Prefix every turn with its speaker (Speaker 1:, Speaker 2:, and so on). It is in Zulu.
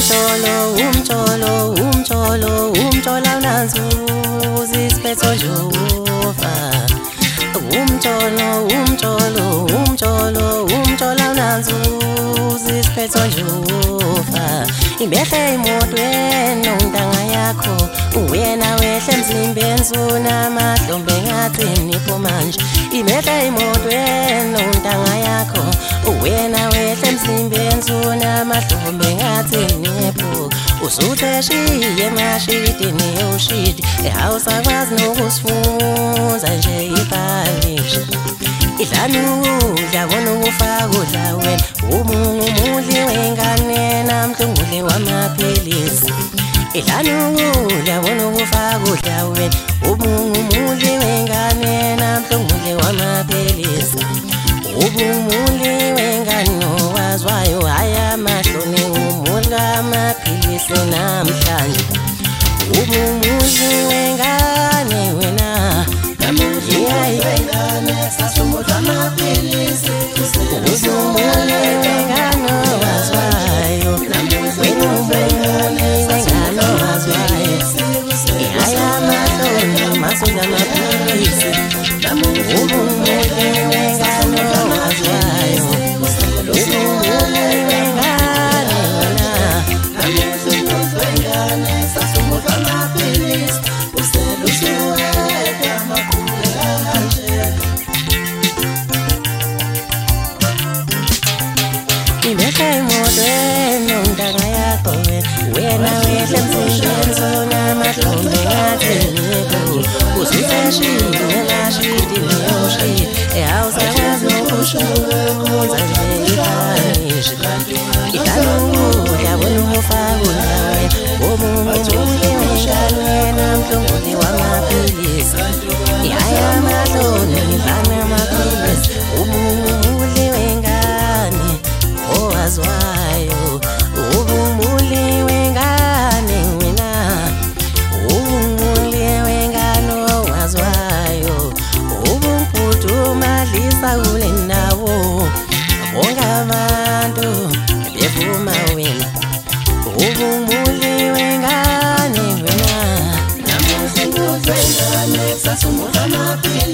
Speaker 1: umjolo umjolo umjolo umjola unazuza isiphetho jehova umjolo umjolo umjolo umjola unazuza isiphetho jehova ibehle imotweni ontanga yakho uyena wehle emzimbeni sunamahlombe ngathi nipho manje ibehle imotweni ontanga yakho uyena wehle emzimbeni sunamahlombe ngathi nipho usutheshiye mashidini yoshidi ehawusakwazi nokusifunza nje ibhalishi. Idlanudla bona ukufaka udla wena. Umungumudli wengane namhlunguli wamaphilisi. Idlanudla bona ukufaka udla wena. Umungumudli wengane namhlunguli wamaphilisi. Ubumuli amaphilisi namhlanje ubumuli wengane wena?
Speaker 2: Ngane sasumuka amaphilisi
Speaker 1: ubumuli wengane owazwayo? Wena ubumuli wengane owazwayo? Haya mahloni masudla amaphilisi ubumuli emotweni untanga yakho wena sonamahlombe ngathi nikho usifeshile mashidi neyoshidi ehawusakwazi nokushukunza nje ibhanishi idalukudla bona umufakula wena omumuli wengane